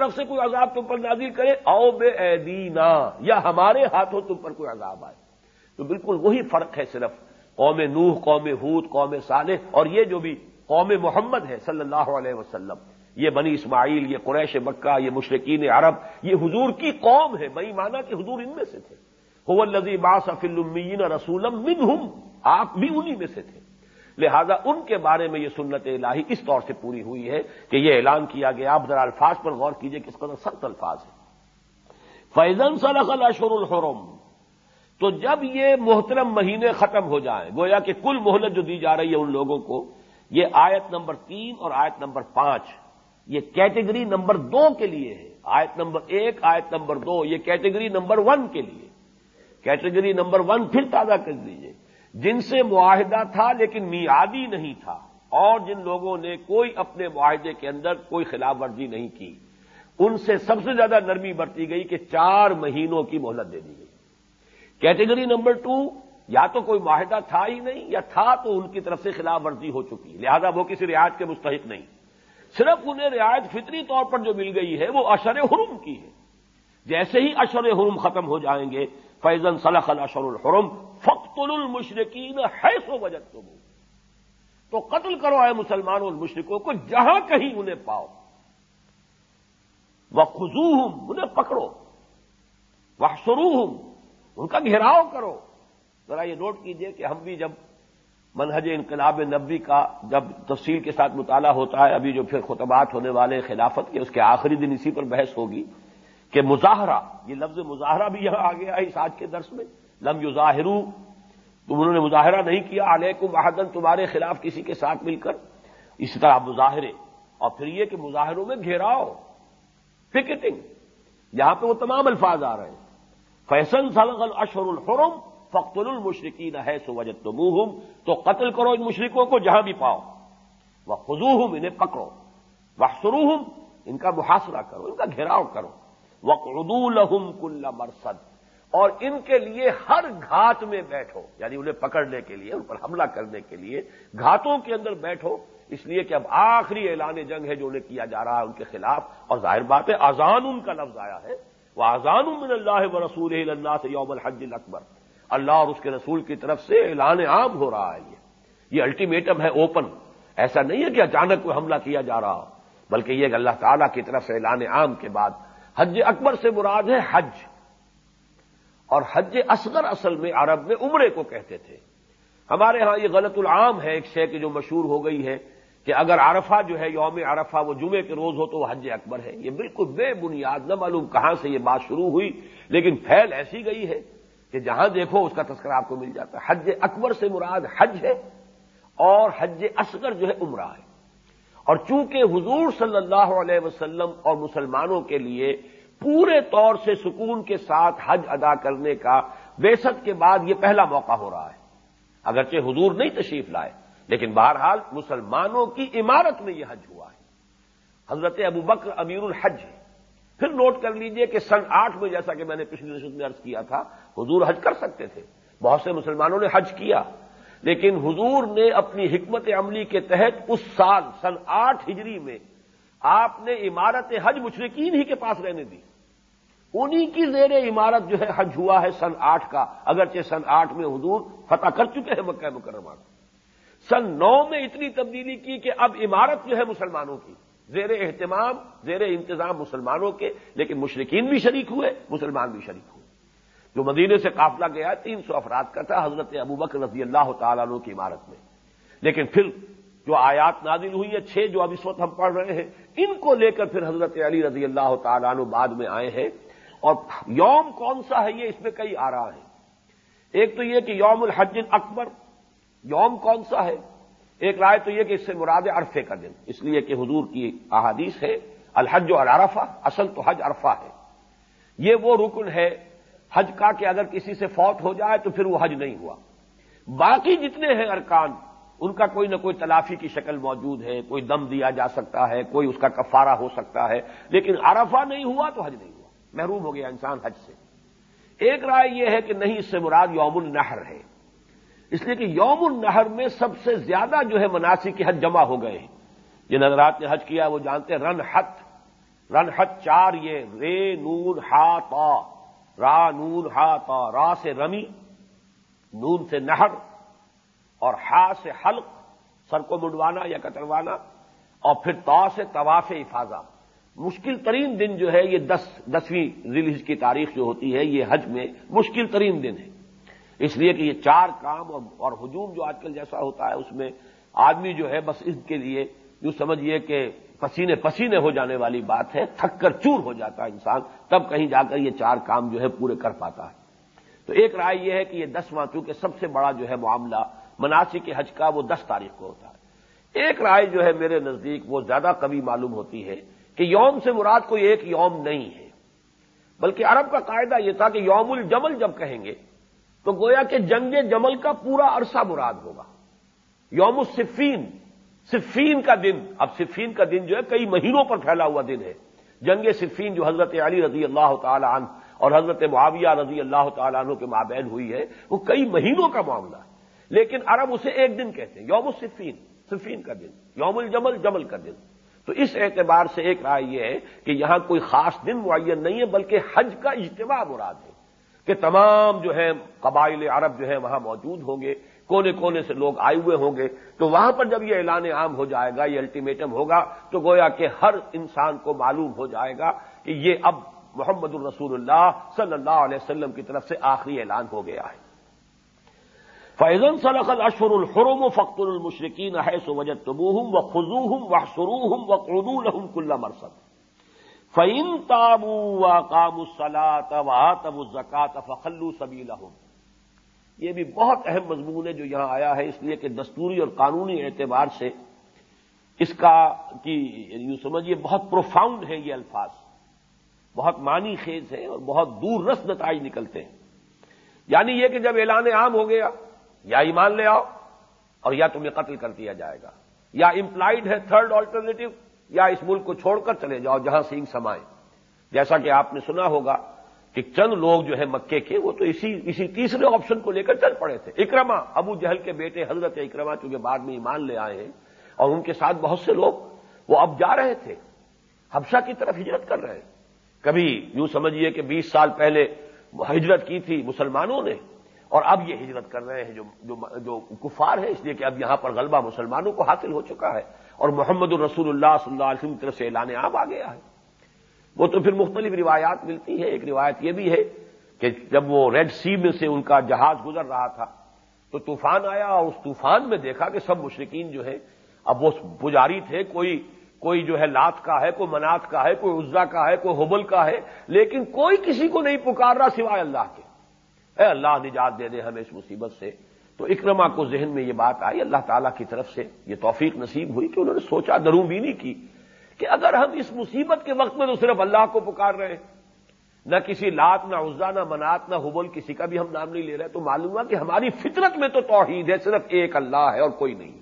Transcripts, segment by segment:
طرف سے کوئی عذاب تم پر نازل کرے او بے ایدینا، یا ہمارے ہاتھوں تم پر کوئی عذاب آئے۔ تو بالکل وہی فرق ہے صرف قوم نوح، قوم حود قوم صالح اور یہ جو بھی قوم محمد ہے صلی اللہ علیہ وسلم۔ یہ بنی اسماعیل، یہ قریش مکہ، یہ مشرقین عرب، یہ حضور کی قوم ہے۔ بئی مانا کہ حضور ان میں سے تھے۔ الزی باس رسولم من آپ بھی انہی میں سے تھے۔ لہذا ان کے بارے میں یہ سنت الہی اس طور سے پوری ہوئی ہے کہ یہ اعلان کیا گیا، آپ ذرا الفاظ پر غور کیجیے کس قدر سخت الفاظ ہے فیضن صلاح الشور الحرم، تو جب یہ محترم مہینے ختم ہو جائیں، گویا کہ کل مہلت جو دی جا رہی ہے ان لوگوں کو، یہ آیت نمبر تین اور آیت نمبر پانچ، یہ کیٹیگری نمبر دو کے لیے ہے۔ آیت نمبر ایک، آیت نمبر دو، یہ کیٹیگری نمبر ون کے لیے۔ کیٹیگری نمبر ون پھر تازہ کر دیجیے جن سے معاہدہ تھا لیکن میادی نہیں تھا، اور جن لوگوں نے کوئی اپنے معاہدے کے اندر کوئی خلاف ورزی نہیں کی، ان سے سب سے زیادہ نرمی برتی گئی کہ چار مہینوں کی مہلت دے دی گئی۔ کیٹیگری نمبر ٹو، یا تو کوئی معاہدہ تھا ہی نہیں، یا تھا تو ان کی طرف سے خلاف ورزی ہو چکی لہذا وہ کسی رعایت کے مستحق نہیں۔ صرف انہیں رعایت فطری طور پر جو مل گئی ہے، وہ اشر حرم کی ہے۔ جیسے ہی اشر حرم ختم ہو جائیں گے فیضن صلاح الاشر الحرم فخت المشرقین ہے سو وجد تو تو قتل کرو آئے مسلمانوں المشرقوں کو جہاں کہیں انہیں پاؤ. وہ خزو انہیں پکڑو. وہ شروع ان کا گھیراؤ کرو. ذرا یہ نوٹ کیجیے کہ ہم بھی جب منہج انقلاب نبی کا جب تفصیل کے ساتھ مطالعہ ہوتا ہے، ابھی جو پھر خطبات ہونے والے خلافت کے، اس کے آخری دن اسی پر بحث ہوگی کہ مظاہرہ، یہ لفظ مظاہرہ بھی یہاں آ گیا ہے اس آج کے درس میں، لم یظاہرو تم انہوں نے مظاہرہ نہیں کیا، علیکم احدن، تمہارے خلاف کسی کے ساتھ مل کر۔ اسی طرح مظاہرے۔ اور پھر یہ کہ مظاہروں میں گھیراؤ پکٹنگ یہاں پہ وہ تمام الفاظ آ رہے ہیں۔ فیصل سلغ الاشر الحرم فخت المشرقین ہے سو تو قتل کرو ان مشرقوں کو جہاں بھی پاؤ۔ وہ خزو انہیں پکڑو۔ وہ ان کا محاصرہ کرو، ان کا گھیراؤ کرو۔ وقدو لہم کل مرسد اور ان کے لیے ہر گھات میں بیٹھو یعنی انہیں پکڑنے کے لیے، ان پر حملہ کرنے کے لیے گھاتوں کے اندر بیٹھو۔ اس لیے کہ اب آخری اعلان جنگ ہے جو انہیں کیا جا رہا ہے ان کے خلاف۔ اور ظاہر بات ہے آزان ان کا لفظ آیا ہے۔ وہ آزان من اللہ و رسول اللہ سے یوم الحج اکبر اللہ اور اس کے رسول کی طرف سے اعلان عام ہو رہا ہے یہ۔ یہ الٹیمیٹم ہے اوپن ایسا نہیں ہے کہ اچانک کوئی حملہ کیا جا رہا بلکہ یہ کہ اللہ تعالیٰ کی طرف سے اعلان عام کے بعد۔ حج اکبر سے مراد ہے حج۔ اور حج اصغر اصل میں عرب میں عمرے کو کہتے تھے۔ ہمارے ہاں یہ غلط العام ہے ایک شے کی جو مشہور ہو گئی ہے کہ اگر عرفہ جو ہے یوم عرفہ وہ جمعے کے روز ہو تو وہ حج اکبر ہے۔ یہ بالکل بے بنیاد نہ معلوم کہاں سے یہ بات شروع ہوئی، لیکن پھیل ایسی گئی ہے کہ جہاں دیکھو اس کا تذکرہ آپ کو مل جاتا ہے۔ حج اکبر سے مراد حج ہے اور حج اصغر جو ہے عمرہ ہے۔ اور چونکہ حضور صلی اللہ علیہ وسلم اور مسلمانوں کے لیے پورے طور سے سکون کے ساتھ حج ادا کرنے کا بےسط کے بعد یہ پہلا موقع ہو رہا ہے۔ اگرچہ حضور نہیں تشریف لائے، لیکن بہرحال مسلمانوں کی عمارت میں یہ حج ہوا ہے۔ حضرت ابو بکر امیر الحج ہے پھر نوٹ کر لیجیے کہ سن آٹھ میں جیسا کہ میں نے پچھلی نشست میں عرض کیا تھا، حضور حج کر سکتے تھے۔ بہت سے مسلمانوں نے حج کیا، لیکن حضور نے اپنی حکمت عملی کے تحت اس سال سن آٹھ ہجری میں آپ نے عمارت حج مشرقین ہی کے پاس رہنے دی۔ انہی کی زیر عمارت جو ہے حج ہوا ہے سن آٹھ کا، اگرچہ سن آٹھ میں حضور فتح کر چکے ہیں مکہ مکرمہ۔ سن نو میں اتنی تبدیلی کی کہ اب عمارت جو ہے مسلمانوں کی۔ زیر اہتمام، زیر انتظام مسلمانوں کے، لیکن مشرقین بھی شریک ہوئے، مسلمان بھی شریک ہوئے۔ جو مدینے سے قافلہ گیا، تین سو افراد کا تھا، حضرت ابو بکر رضی اللہ تعالیٰ عنہ کی عمارت میں۔ لیکن پھر جو آیات نازل ہوئی ہیں، چھ جو اب اس وقت ہم پڑھ رہے ہیں، ان کو لے کر پھر حضرت علی رضی اللہ تعالیٰ عنہ بعد میں آئے ہیں۔ اور یوم کون سا ہے یہ اس میں کئی آ رہا ہے ایک تو یہ کہ یوم الحج اکبر یوم کون سا ہے؟ ایک رائے تو یہ کہ اس سے مراد عرفے کا دن۔ اس لیے کہ حضور کی احادیث ہے، الحج اور عرفہ، اصل تو حج عرفہ ہے۔ یہ وہ رکن ہے، حج کا کہ اگر کسی سے فوت ہو جائے تو پھر وہ حج نہیں ہوا۔ باقی جتنے ہیں ارکان، ان کا کوئی نہ کوئی تلافی کی شکل موجود ہے، کوئی دم دیا جا سکتا ہے، کوئی اس کا کفارہ ہو سکتا ہے۔ لیکن عرفہ نہیں ہوا تو حج نہیں ہوا۔ محروم ہو گیا انسان حج سے۔ ایک رائے یہ ہے کہ نہیں، اس سے مراد یوم النہر ہے۔ اس لیے کہ یوم النہر میں سب سے زیادہ جو ہے مناسب کے حج جمع ہو گئے ہیں۔ جن حضرات نے حج کیا، وہ جانتے ہیں، رن حت۔ رنحت چار، یہ رے، نون، ہا، تا۔ را، نون، ہا، تا۔ را سے رمی، نون سے نہر، اور ہا سے حلق، سر کو مڈوانا یا کتروانا، اور پھر تا سے طواف افاظہ۔ مشکل ترین دن جو ہے یہ دس، دسویں ذیل کی تاریخ جو ہوتی ہے، یہ حج میں مشکل ترین دن ہے۔ اس لیے کہ یہ چار کام اور ہجوم جو آج کل جیسا ہوتا ہے، اس میں آدمی جو ہے بس اس کے لیے یوں سمجھیے کہ پسینے پسینے ہو جانے والی بات ہے، تھک کر چور ہو جاتا ہے انسان، تب کہیں جا کر یہ چار کام جو ہے پورے کر پاتا ہے۔ تو ایک رائے یہ ہے کہ یہ دسواں چونکہ سب سے بڑا جو ہے معاملہ مناسی کے حج کا وہ دس تاریخ کو ہوتا ہے۔ ایک رائے جو ہے میرے نزدیک وہ زیادہ کبھی معلوم ہوتی ہے کہ یوم سے مراد کوئی ایک یوم نہیں ہے۔ بلکہ عرب کا قاعدہ یہ تھا کہ یوم الجمل جب کہیں گے، تو گویا کہ جنگ جمل کا پورا عرصہ مراد ہوگا۔ یوم الصفین، صفین کا دن۔ اب صفین کا دن جو ہے، کئی مہینوں پر پھیلا ہوا دن ہے۔ جنگ صفین جو حضرت علی رضی اللہ تعالی عنہ اور حضرت معاویہ رضی اللہ تعالیٰ عنہ کے مابین ہوئی ہے، وہ کئی مہینوں کا معاملہ ہے۔ لیکن عرب اسے ایک دن کہتے ہیں، یوم الصفین، صفین کا دن۔ یوم الجمل، جمل کا دن۔ تو اس اعتبار سے ایک رائے یہ ہے کہ یہاں کوئی خاص دن معین نہیں ہے، بلکہ حج کا اجتماع مراد ہے کہ تمام جو ہے قبائل عرب جو ہے وہاں موجود ہوں گے، کونے کونے سے لوگ آئے ہوئے ہوں گے۔ تو وہاں پر جب یہ اعلان عام ہو جائے گا، یہ الٹیمیٹم ہوگا، تو گویا کہ ہر انسان کو معلوم ہو جائے گا کہ یہ اب محمد الرسول اللہ صلی اللہ علیہ وسلم کی طرف سے آخری اعلان ہو گیا ہے۔ فیضن صلاح اشفر الحرم و فخر المشرقین ہے سو وجد تبوہم و خزوہم و سروہم و قدول کل مرسد فعین تابو و کام الصلاط و تب الزکات فخلو سبی یہ بھی بہت اہم مضمون ہے جو یہاں آیا ہے، اس لیے کہ دستوری اور قانونی اعتبار سے اس کا کی یوں سمجھیے بہت پروفاؤنڈ ہے یہ الفاظ۔ بہت معنی خیز ہے اور بہت دور رس نتائج نکلتے ہیں۔ یعنی یہ کہ جب اعلان عام ہو گیا یا ایمان لے آؤ اور یا تمہیں قتل کر دیا جائے گا۔ یا امپلائڈ ہے تھرڈ آلٹرنیٹو یا اس ملک کو چھوڑ کر چلے جاؤ جہاں سینگ سمائے۔ جیسا کہ آپ نے سنا ہوگا کہ چند لوگ جو ہے مکے کے، وہ تو اسی اسی تیسرے آپشن کو لے کر چل پڑے تھے۔ اکرما ابو جہل کے بیٹے حضرت اکرما چونکہ بعد میں ایمان لے آئے ہیں اور ان کے ساتھ بہت سے لوگ، وہ اب جا رہے تھے۔ حبشہ کی طرف ہجرت کر رہے ہیں۔ کبھی یوں سمجھیے کہ بیس سال پہلے ہجرت کی تھی مسلمانوں نے اور اب یہ ہجرت کر رہے ہیں جو جو, جو کفار ہے اس لیے کہ اب یہاں پر غلبہ مسلمانوں کو حاصل ہو چکا ہے اور محمد الرسول اللہ صلی اللہ علیہ وسلم کی طرف سے اعلان عام آ گیا ہے۔ وہ تو پھر مختلف روایات ملتی ہے ایک روایت یہ بھی ہے کہ جب وہ ریڈ سی میں سے ان کا جہاز گزر رہا تھا تو طوفان آیا اور اس طوفان میں دیکھا کہ سب مشرقین جو ہے اب وہ پجاری تھے کوئی کوئی جو ہے لات کا ہے کوئی منات کا ہے کوئی عزا کا ہے کوئی حبل کا ہے لیکن کوئی کسی کو نہیں پکار رہا سوائے اللہ کے۔ اے اللہ نجات دے دے ہمیں اس مصیبت سے۔ تو اکرما کو ذہن میں یہ بات آئی، اللہ تعالیٰ کی طرف سے یہ توفیق نصیب ہوئی کہ انہوں نے سوچا دروں بھی نہیں کی کہ اگر ہم اس مصیبت کے وقت میں تو صرف اللہ کو پکار رہے ہیں۔ نہ کسی لات، نہ عزا، نہ منات، نہ حبل، کسی کا بھی ہم نام نہیں لے رہے، تو معلوم ہوا کہ ہماری فطرت میں تو توحید ہے، صرف ایک اللہ ہے اور کوئی نہیں۔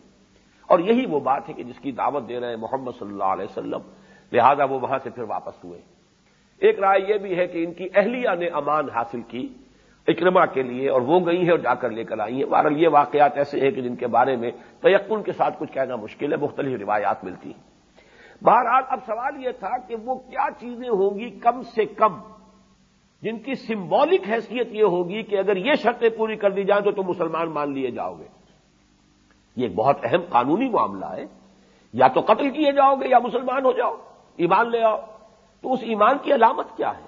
اور یہی وہ بات ہے کہ جس کی دعوت دے رہے ہیں محمد صلی اللہ علیہ وسلم، لہذا وہ وہاں سے پھر واپس ہوئے۔ ایک رائے یہ بھی ہے کہ ان کی اہلیہ نے امان حاصل کی اکرما کے لیے اور وہ گئی ہے اور جا کر لے کر آئی ہیں۔ بہرحال یہ واقعات ایسے ہیں کہ جن کے بارے میں تیقن کے ساتھ کچھ کہنا مشکل ہے، مختلف روایات ملتی ہیں۔ بہرحال اب سوال یہ تھا کہ وہ کیا چیزیں ہوں گی کم سے کم؟ جن کی سمبولک حیثیت یہ ہوگی کہ اگر یہ شرطیں پوری کر دی جائیں تو تم مسلمان مان لیے جاؤ گے۔ یہ ایک بہت اہم قانونی معاملہ ہے۔ یا تو قتل کیے جاؤ گے یا مسلمان ہو جاؤ، ایمان لے آؤ۔ تو اس ایمان کی علامت کیا ہے؟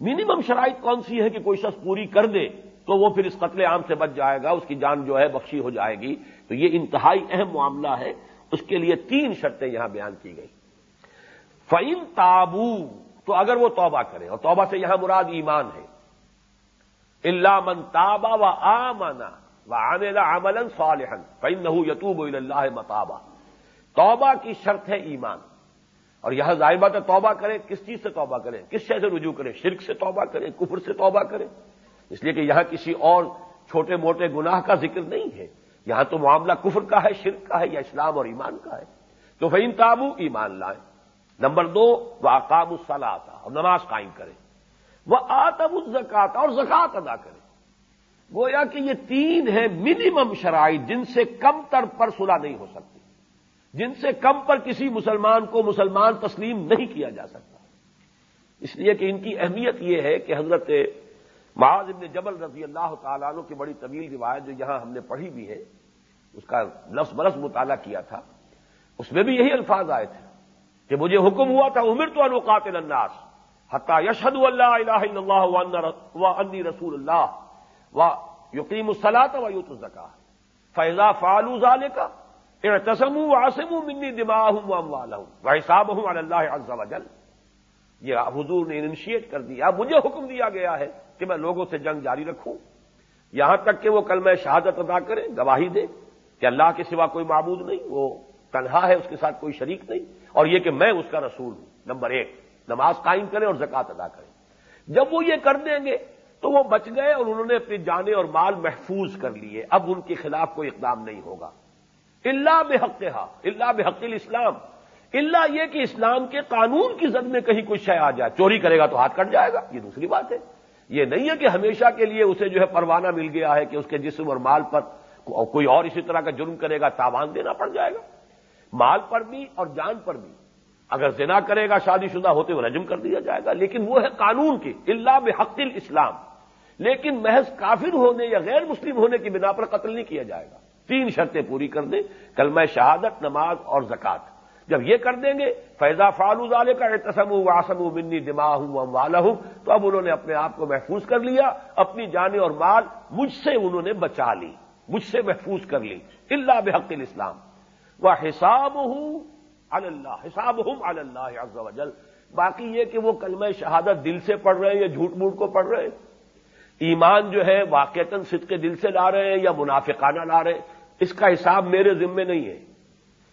منیمم شرائط کون سی ہے کہ کوئی شخص پوری کر دے تو وہ پھر اس قتل عام سے بچ جائے گا، اس کی جان جو ہے بخشی ہو جائے گی۔ تو یہ انتہائی اہم معاملہ ہے۔ اس کے لیے تین شرطیں یہاں بیان کی گئی فعین تابو تو اگر وہ توبہ کرے اور توبہ سے یہاں مراد ایمان ہے۔ اللہ من تابا و آمنا عاملہ عمل صالحن فن نہ یتوب اللہ متابہ توبہ کی شرط ہے ایمان۔ اور یہاں ظاہر بات ہے توبہ کرے کس چیز سے توبہ کرے کس شے سے رجوع کرے شرک سے توبہ کرے کفر سے توبہ کرے اس لیے کہ یہاں کسی اور چھوٹے موٹے گناہ کا ذکر نہیں ہے۔ یہاں تو معاملہ کفر کا ہے، شرک کا ہے یا اسلام اور ایمان کا ہے۔ تو فہم تابو ایمان لائیں۔ نمبر دو وہ آکام الصلاح آتا اور نماز قائم کرے وہ آتب الزکات اور زکات ادا کرے گویا کہ یہ تین ہیں منیمم شرائط جن سے کم تر پر صلح نہیں ہو سکتی۔ جن سے کم پر کسی مسلمان کو مسلمان تسلیم نہیں کیا جا سکتا۔ اس لیے کہ ان کی اہمیت یہ ہے کہ حضرت معاذ ابن جبل رضی اللہ تعالیٰ عنہ کی بڑی طویل روایت جو یہاں ہم نے پڑھی بھی ہے، اس کا لفظ برس مطالعہ کیا تھا، اس میں بھی یہی الفاظ آئے تھے کہ مجھے حکم ہوا تھا عمر تو انوقات الناس حتہ یشد اللہ الہ اللہ انی رسول اللہ و یقین الصلاط و یوت الزکا فیضا فالو ظال کا تسم واسم منی دماغ ہوں ہوں وہ حساب ہوں اللہ عز جل یہ حضور نے انشیٹ کر دیا. مجھے حکم دیا گیا ہے کہ میں لوگوں سے جنگ جاری رکھوں. یہاں تک کہ وہ کل میں شہادت ادا کرے گواہی دے کہ اللہ کے سوا کوئی معبود نہیں، وہ تنہا ہے، اس کے ساتھ کوئی شریک نہیں. اور یہ کہ میں اس کا رسول ہوں. نمبر ایک، نماز قائم کریں اور زکات ادا کریں. جب وہ یہ کر دیں گے تو وہ بچ گئے اور انہوں نے اپنی جانے اور مال محفوظ کر لیے. اب ان کے خلاف کوئی اقدام نہیں ہوگا. اللہ بحق اللہ بحق الاسلام۔ اللہ یہ کہ اسلام کے قانون کی زد میں کہیں کوئی شے آ جائے، چوری کرے گا تو ہاتھ کٹ جائے گا، یہ دوسری بات ہے۔ یہ نہیں ہے کہ ہمیشہ کے لیے اسے جو ہے پروانہ مل گیا ہے کہ اس کے جسم اور مال پر کوئی اور اسی طرح کا جرم کرے گا، تاوان دینا پڑ جائے گا۔ مال پر بھی اور جان پر بھی۔ اگر زنا کرے گا، شادی شدہ ہوتے ہوئے رجم کر دیا جائے گا، لیکن وہ ہے قانون کی اللہ بحق الاسلام۔ لیکن محض کافر ہونے یا غیر مسلم ہونے کی بنا پر قتل نہیں کیا جائے گا۔ تین شرطیں پوری کر دیں کل میں شہادت، نماز اور زکات جب یہ کر دیں گے فیضا فالو والے کا احتسم ہوں واسم ہوں منی دماغ ہوں والا ہوں تو اب انہوں نے اپنے آپ کو محفوظ کر لیا، اپنی جانیں اور مال مجھ سے انہوں نے بچا لی، مجھ سے محفوظ کر لی۔ اللہ بحق الاسلام وہ حساب ہوں اللہ حساب ہوں اللہ عز و جل باقی یہ کہ وہ کلمہ شہادت دل سے پڑھ رہے ہیں یا جھوٹ موٹ کو پڑھ رہے ہیں؟ ایمان جو ہے، واقعتاً صدق دل سے لا رہے ہیں یا منافقانہ لا رہے ہیں؟ اس کا حساب میرے ذمے نہیں ہے۔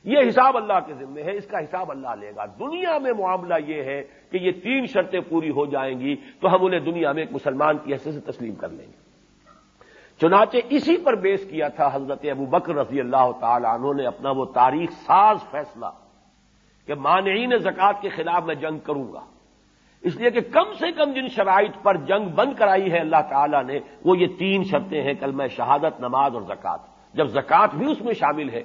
یہ حساب اللہ کے ذمے ہے، اس کا حساب اللہ لے گا۔ دنیا میں معاملہ یہ ہے کہ یہ تین شرطیں پوری ہو جائیں گی تو ہم انہیں دنیا میں ایک مسلمان کی حیثیت سے تسلیم کر لیں گے۔ چنانچہ اسی پر بیس کیا تھا حضرت ابو بکر رضی اللہ تعالی عنہ نے اپنا وہ تاریخ ساز فیصلہ کہ مانعین زکات کے خلاف میں جنگ کروں گا۔ اس لیے کہ کم سے کم جن شرائط پر جنگ بند کرائی ہے اللہ تعالیٰ نے، وہ یہ تین شرطیں ہیں کل میں شہادت، نماز اور زکات جب زکات بھی اس میں شامل ہے،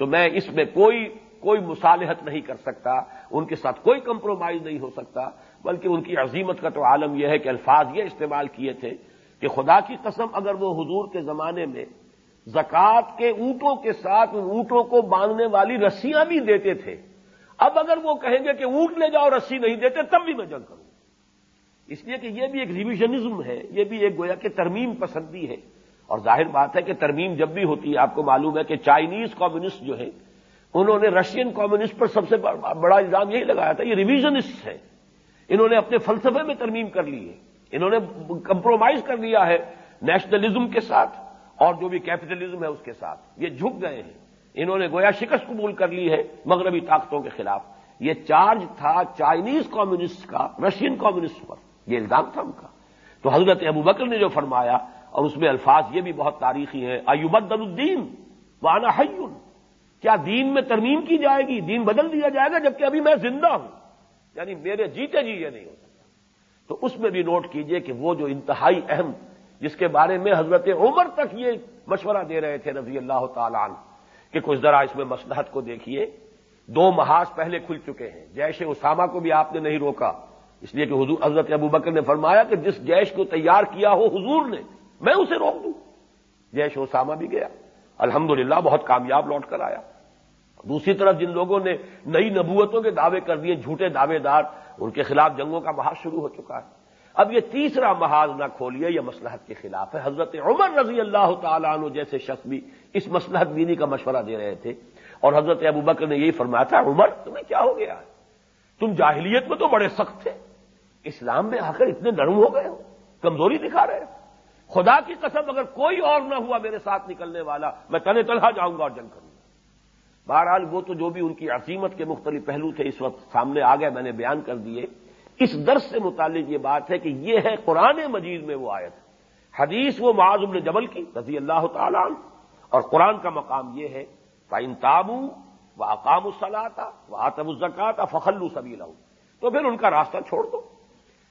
تو میں اس میں کوئی کوئی مصالحت نہیں کر سکتا، ان کے ساتھ کوئی کمپرومائز نہیں ہو سکتا، بلکہ ان کی عظیمت کا تو عالم یہ ہے کہ الفاظ یہ استعمال کیے تھے کہ خدا کی قسم اگر وہ حضور کے زمانے میں زکوٰۃ کے اونٹوں کے ساتھ ان اونٹوں کو باندھنے والی رسیاں بھی دیتے تھے، اب اگر وہ کہیں گے کہ اونٹ لے جاؤ رسی نہیں دیتے، تب بھی میں جنگ کروں۔ اس لیے کہ یہ بھی ایک ریویژنزم ہے، یہ بھی ایک گویا کہ ترمیم پسندی ہے۔ اور ظاہر بات ہے کہ ترمیم جب بھی ہوتی ہے، آپ کو معلوم ہے کہ چائنیز کمیونسٹ جو ہے انہوں نے رشین کمیونسٹ پر سب سے بڑا الزام یہی لگایا تھا، یہ ریویژنسٹ ہے انہوں نے اپنے فلسفے میں ترمیم کر لی ہے۔ انہوں نے کمپرومائز کر لیا ہے نیشنلزم کے ساتھ اور جو بھی کیپٹلزم ہے اس کے ساتھ۔ یہ جھک گئے ہیں۔ انہوں نے گویا شکست قبول کر لی ہے مغربی طاقتوں کے خلاف۔ یہ چارج تھا چائنیز کمیونسٹ کا، رشین کمیونسٹ پر۔ یہ الزام تھا ان کا۔ تو حضرت ابو بکر نے جو فرمایا اور اس میں الفاظ یہ بھی بہت تاریخی ہیں ایوبد الدین وانا حیون. کیا دین میں ترمیم کی جائے گی؟ دین بدل دیا جائے گا جبکہ ابھی میں زندہ ہوں؟ یعنی میرے جیتے جی یہ نہیں ہو سکتا۔ تو اس میں بھی نوٹ کیجیے کہ وہ جو انتہائی اہم، جس کے بارے میں حضرت عمر تک یہ مشورہ دے رہے تھے رضی اللہ تعالیٰ عنہ، کہ کچھ ذرا اس میں مسلحت کو دیکھیے۔ دو محاذ پہلے کھل چکے ہیں۔ جیش اسامہ کو بھی آپ نے نہیں روکا۔ اس لیے کہ حضور، حضرت ابو بکر نے فرمایا کہ جس جیش کو تیار کیا ہو، حضور نے میں اسے روک دوں۔ جیش اسامہ بھی گیا۔ الحمدللہ بہت کامیاب لوٹ کر آیا۔ دوسری طرف جن لوگوں نے نئی نبوتوں کے دعوے کر دیے، جھوٹے دعوے دار، ان کے خلاف جنگوں کا محاذ شروع ہو چکا ہے۔ اب یہ تیسرا محاذ نہ کھولئے یہ مسلحت کے خلاف ہے۔ حضرت عمر رضی اللہ تعالیٰ عنہ جیسے شخص بھی اس مسلحت بینی کا مشورہ دے رہے تھے۔ اور حضرت ابو بکر نے یہی فرمایا تھا، عمر، تمہیں کیا ہو گیا تم جاہلیت میں تو بڑے سخت تھے۔ اسلام میں آ کر اتنے نرم ہو گئے ہو، کمزوری دکھا رہے ہو۔ خدا کی قسم اگر کوئی اور نہ ہوا میرے ساتھ نکلنے والا، میں تنے تنہا جاؤں گا اور جنگ کروں گا۔ بہرحال وہ تو جو بھی ان کی عظیمت کے مختلف پہلو تھے اس وقت سامنے آ گئے، میں نے بیان کر دیے۔ اس درس سے متعلق یہ بات ہے کہ یہ ہے قرآن مجید میں وہ آیت۔ حدیث وہ معاذ ابن جبل کی، رضی اللہ تعالیٰ اور قرآن کا مقام یہ ہے فائن تابو و اقام الصلاح وہ آتم الزکات فخلو سبھی تو پھر ان کا راستہ چھوڑ دو۔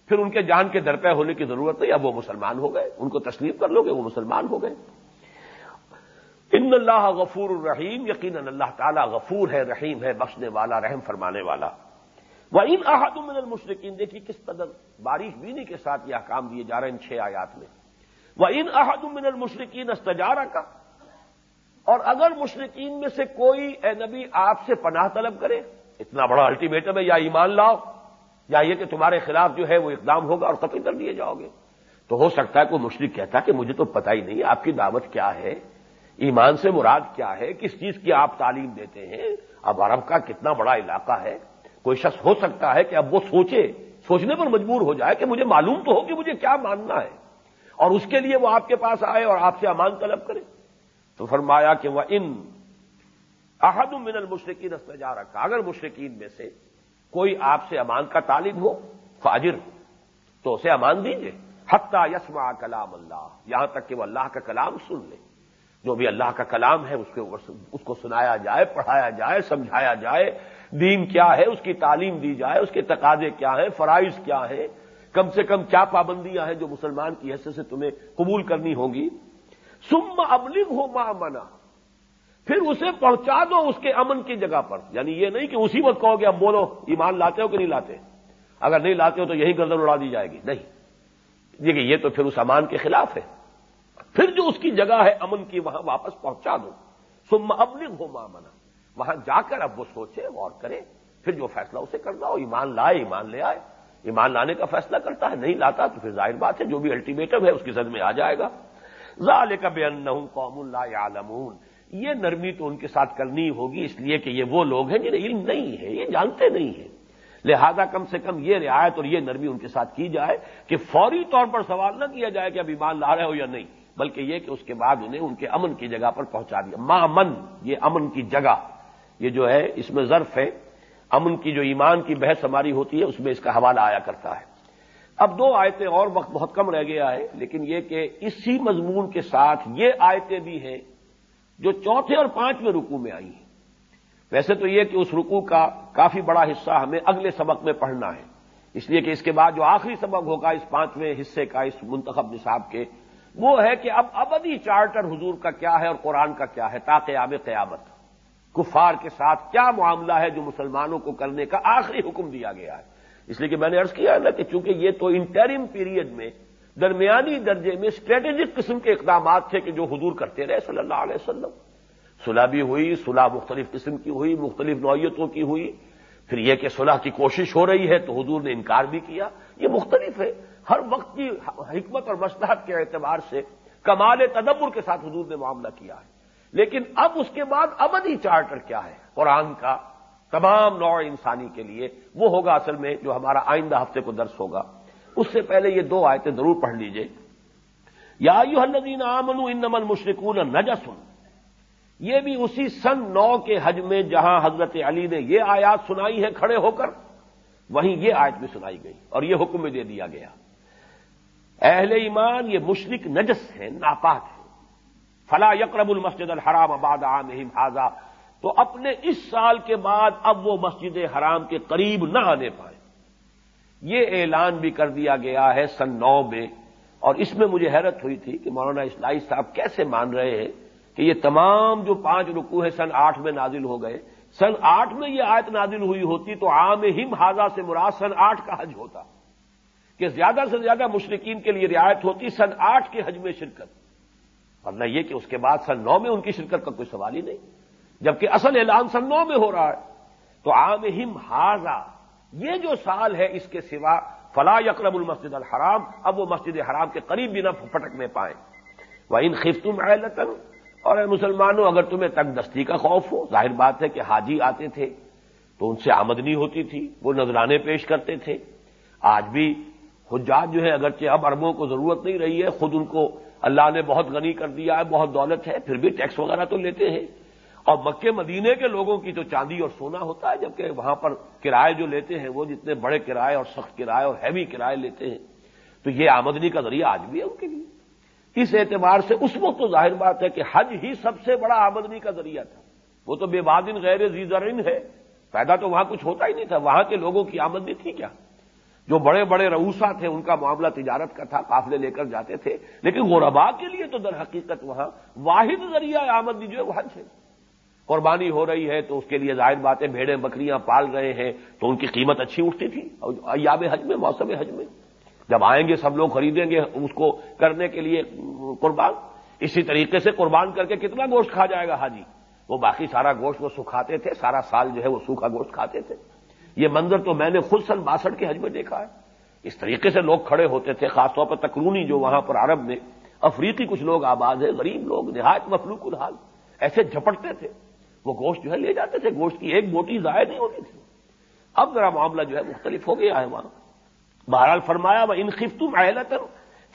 پھر ان کے جان کے درپے ہونے کی ضرورت نہیں، اب وہ مسلمان ہو گئے۔ ان کو تسلیم کر لو گے، وہ مسلمان ہو گئے۔ ان اللہ غفور الرحیم یقین اللہ تعالیٰ غفور ہے، رحیم ہے، بخشنے والا، رحم فرمانے والا۔ وہ ان احد من المشرقین دیکھیے کس قدر باریک بینی کے ساتھ یہ احکام دیے جا رہے ہیں ان چھ آیات میں۔ وہ ان احد من المشرقین استجارہ کا اور اگر مشرقین میں سے کوئی اے نبی آپ سے پناہ طلب کرے، اتنا بڑا الٹیمیٹم ہے، یا ایمان لاؤ۔ یا یہ کہ تمہارے خلاف جو ہے وہ اقدام ہوگا اور قتل کر دیے جاؤ گے۔ تو ہو سکتا ہے کوئی مشرق کہتا کہ مجھے تو پتہ ہی نہیں آپ کی دعوت کیا ہے، ایمان سے مراد کیا ہے، کس چیز کی آپ تعلیم دیتے ہیں۔ اب عرب کا کتنا بڑا علاقہ ہے، کوئی شخص ہو سکتا ہے کہ اب وہ سوچے، سوچنے پر مجبور ہو جائے کہ مجھے معلوم تو ہو کہ مجھے کیا ماننا ہے۔ اور اس کے لیے وہ آپ کے پاس آئے اور آپ سے امان طلب کرے۔ تو فرمایا کہ وہ ان احد من المشرقین استجا رکھا اگر مشرقین میں سے کوئی آپ سے امان کا طالب ہو، فاجر، تو اسے امان دیجیے حتہ یسما کلام اللہ، یہاں تک کہ وہ اللہ کا کلام سن لے۔ جو بھی اللہ کا کلام ہے، اس کے اس کو سنایا جائے، پڑھایا جائے، سمجھایا جائے۔ دین کیا ہے، اس کی تعلیم دی جائے، اس کے تقاضے کیا ہیں، فرائض کیا ہیں۔ کم سے کم کیا پابندیاں ہیں جو مسلمان کی حیثیت سے تمہیں قبول کرنی ہوگی۔ سم ابلغ ہو ماں منا پھر اسے پہنچا دو اس کے امن کی جگہ پر۔ یعنی یہ نہیں کہ اسی وقت کہو کہ اب بولو، ایمان لاتے ہو کہ نہیں لاتے؟ اگر نہیں لاتے ہو تو یہی گردن اڑا دی جائے گی۔ نہیں۔ دیکھیے، یہ تو پھر اس امان کے خلاف ہے۔ پھر جو اس کی جگہ ہے امن کی، وہاں واپس پہنچا دو۔ سم ابلغ ہو ماں منا وہاں جا کر اب وہ سوچے، غور کرے۔ پھر جو فیصلہ اسے کرنا ہو، ایمان لائے، ایمان لے آئے۔ ایمان لانے کا فیصلہ کرتا ہے، نہیں لاتا تو پھر ظاہر بات ہے، جو بھی الٹیمیٹم ہے، اس کی زد میں آ جائے گا۔ ظال کا بے ان قوم اللہ عالمون یہ نرمی تو ان کے ساتھ کرنی ہوگی، اس لیے کہ یہ وہ لوگ ہیں جنہیں علم نہیں ہے، یہ جانتے نہیں ہیں۔ لہذا کم سے کم یہ رعایت اور یہ نرمی ان کے ساتھ کی جائے کہ فوری طور پر سوال نہ کیا جائے کہ اب ایمان لا رہے ہو یا نہیں، بلکہ یہ کہ اس کے بعد انہیں ان کے امن کی جگہ پر پہنچا دیا۔ ماں من یہ امن کی جگہ، یہ جو ہے، اس میں ظرف ہے۔ امن کی جو ایمان کی بحث ہماری ہوتی ہے، اس میں اس کا حوالہ آیا کرتا ہے۔ اب دو آیتیں اور وقت بہت کم رہ گیا ہے، لیکن یہ کہ اسی مضمون کے ساتھ یہ آیتیں بھی ہیں جو چوتھے اور پانچویں رکو میں آئی ہیں۔ ویسے تو یہ کہ اس رکو کا کافی بڑا حصہ ہمیں اگلے سبق میں پڑھنا ہے۔ اس لیے کہ اس کے بعد جو آخری سبق ہوگا، اس پانچویں حصے کا، اس منتخب نصاب کے، وہ ہے کہ اب ابدی چارٹر حضور کا کیا ہے اور قرآن کا کیا ہے، تاکہ آب قیامت کفار کے ساتھ کیا معاملہ ہے جو مسلمانوں کو کرنے کا آخری حکم دیا گیا ہے۔ اس لیے کہ میں نے ارض کیا نا کہ چونکہ یہ تو انٹرم پیریڈ میں درمیانی درجے میں اسٹریٹجک قسم کے اقدامات تھے کہ جو حضور کرتے رہے صلی اللہ علیہ وسلم۔ صلح بھی ہوئی، صلح مختلف قسم کی ہوئی، مختلف نوعیتوں کی ہوئی۔ پھر یہ کہ صلح کی کوشش ہو رہی ہے تو حضور نے انکار بھی کیا۔ یہ مختلف ہے۔ ہر وقت کی حکمت اور مسلحت کے اعتبار سے کمال تدبر کے ساتھ حضور نے معاملہ کیا ہے۔ لیکن اب اس کے بعد ابدی چارٹر کیا ہے۔ قرآن کا تمام نوع انسانی کے لیے وہ ہوگا اصل میں جو ہمارا آئندہ ہفتے کو درس ہوگا۔ اس سے پہلے یہ دو آیتیں ضرور پڑھ لیجیے۔ یا یو الدین آمن ان نجسن یہ بھی اسی سن نو کے حج میں جہاں حضرت علی نے یہ آیات سنائی ہے کھڑے ہو کر، وہیں یہ آیت بھی سنائی گئی اور یہ حکم میں دے دیا گیا۔ اہل ایمان، یہ مشرق نجس ہے ناپاک ہے فلا یقرب المسجد الحرام آباد عام حاضہ تو اپنے اس سال کے بعد اب وہ مسجد حرام کے قریب نہ آنے پائے۔ یہ اعلان بھی کر دیا گیا ہے سن نو میں، اور اس میں مجھے حیرت ہوئی تھی کہ مولانا اسلائی صاحب کیسے مان رہے ہیں کہ یہ تمام جو پانچ رکو ہیں، سن آٹھ میں نازل ہو گئے۔ سن آٹھ میں یہ آیت نازل ہوئی ہوتی تو عام ہم حاضہ سے مراد سن آٹھ کا حج ہوتا۔ کہ زیادہ سے زیادہ مشرقین کے لیے رعایت ہوتی سن آٹھ کے حج میں شرکت۔ ورنہ یہ کہ اس کے بعد سن نو میں ان کی شرکت کا کوئی سوال ہی نہیں۔ جبکہ اصل اعلان سن نو میں ہو رہا ہے۔ تو عام ہم حاضہ یہ جو سال ہے اس کے سوا فلاح اکرم المسجد الحرام، اب وہ مسجد حرام کے قریب بھی نہ پھٹکنے پائیں۔ وہ ان خفتم عیلتن اور اے مسلمانوں، اگر تمہیں تک دستی کا خوف ہو، ظاہر بات ہے کہ حاجی آتے تھے، تو ان سے آمدنی ہوتی تھی، وہ نذرانے پیش کرتے تھے۔ آج بھی حجاج جو ہے اگرچہ اب اربوں کو ضرورت نہیں رہی ہے، خود ان کو اللہ نے بہت غنی کر دیا ہے، بہت دولت ہے، پھر بھی ٹیکس وغیرہ تو لیتے ہیں۔ اور مکے مدینے کے لوگوں کی تو چاندی اور سونا ہوتا ہے، جبکہ وہاں پر کرائے جو لیتے ہیں، وہ جتنے بڑے کرائے اور سخت کرائے اور ہیوی کرائے لیتے ہیں، تو یہ آمدنی کا ذریعہ آج بھی ہے ان کے لیے۔ اس اعتبار سے اس وقت تو ظاہر بات ہے کہ حج ہی سب سے بڑا آمدنی کا ذریعہ تھا۔ وہ تو بے بادن غیر زیزرین ہے۔ پیدا تو وہاں کچھ ہوتا ہی نہیں تھا۔ وہاں کے لوگوں کی آمدنی تھی کیا؟ جو بڑے بڑے روسا تھے، ان کا معاملہ تجارت کا تھا، قافلے لے کر جاتے تھے۔ لیکن غربا کے لیے تو در حقیقت وہاں واحد ذریعہ آمدنی جو ہے، وہ حج ہے۔ قربانی ہو رہی ہے تو اس کے لیے ظاہر باتیں بھیڑیں بکریاں پال رہے ہیں تو ان کی قیمت اچھی اٹھتی تھی ایاب حج میں، موسم حج میں۔ جب آئیں گے سب لوگ خریدیں گے اس کو کرنے کے لیے قربان۔ اسی طریقے سے قربان کر کے کتنا گوشت کھا جائے گا حاجی؟ وہ باقی سارا گوشت وہ سکھاتے تھے، سارا سال جو ہے وہ سوکھا گوشت کھاتے تھے۔ یہ منظر تو میں نے خود سن باسٹھ کے حج میں دیکھا ہے۔ اس طریقے سے لوگ کھڑے ہوتے تھے، خاص طور پر تکرونی جو وہاں پر عرب میں۔ افریقی کچھ لوگ آباد ہے غریب لوگ، نہایت مفلوق الحال۔ ایسے جھپٹتے تھے۔ وہ گوشت جو ہے لے جاتے تھے، گوشت کی ایک بوٹی ضائع نہیں ہوتی تھی۔ اب ذرا معاملہ جو ہے مختلف ہو گیا ہے وہاں۔ بہرحال فرمایا وہ انخف تم اہلتن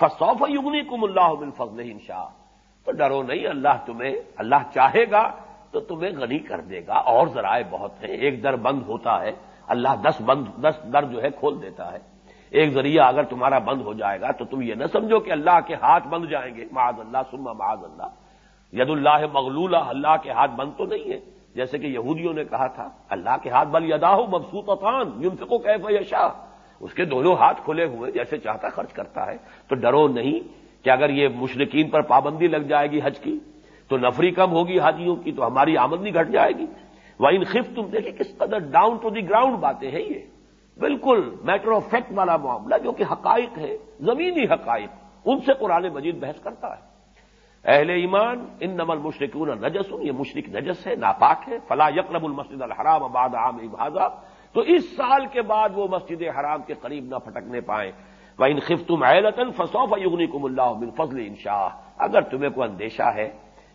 فصوف یگنی کم اللہ بن فضل شاہ تو ڈرو نہیں، اللہ تمہیں، اللہ چاہے گا تو تمہیں غنی کر دے گا۔ اور ذرائع بہت ہیں، ایک در بند ہوتا ہے، اللہ دس بند، دس در جو ہے کھول دیتا ہے۔ ایک ذریعہ اگر تمہارا بند ہو جائے گا تو تم یہ نہ سمجھو کہ اللہ کے ہاتھ بند جائیں گے۔ معاذ اللہ سما معاذ اللہ۔ ید اللہ مغلولہ، اللہ کے ہاتھ بند تو نہیں ہے۔ جیسے کہ یہودیوں نے کہا تھا، اللہ کے ہاتھ بل یدا ہو مبسوط افان یم سے کو یشا اس کے دونوں ہاتھ کھلے ہوئے، جیسے چاہتا خرچ کرتا ہے۔ تو ڈرو نہیں کہ اگر یہ مشرقین پر پابندی لگ جائے گی حج کی، تو نفری کم ہوگی حاجیوں کی، تو ہماری آمدنی گھٹ جائے گی۔ وہ ان خف تم دیکھیں کس قدر ڈاؤن ٹو دی گراؤنڈ باتیں ہیں یہ۔ بالکل میٹر آف فیکٹ والا معاملہ جو کہ حقائق ہے، زمینی حقائق، ان سے قرآن مجید بحث کرتا ہے۔ اہل ایمان ان نمل مشرقون نجس، یہ مشرق نجس ہے، ناپاک ہے، فلا یقرب المسد الحرام آباد عام ابھازا تو اس سال کے بعد وہ مسجد حرام کے قریب نہ پھٹکنے پائیں۔ وہ ان خف تم اہلتن فصوف یغنی کم اللہ بن فضل انشاء اگر تمہیں کوئی اندیشہ ہے،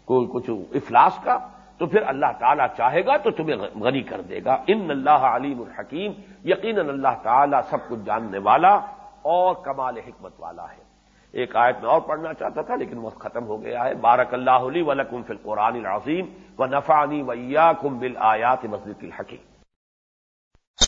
کوئی کچھ افلاس کا، تو پھر اللہ تعالیٰ چاہے گا تو تمہیں غنی کر دے گا۔ ان اللہ علیم الحکیم یقیناً اللہ تعالیٰ سب کچھ جاننے والا اور کمال حکمت والا ہے۔ ایک آیت میں اور پڑھنا چاہتا تھا، لیکن وہ ختم ہو گیا ہے۔ بارک اللہ علی ولکم فی القرآن العظیم و نفانی ویا کم بل آیات مسجد الحکیم۔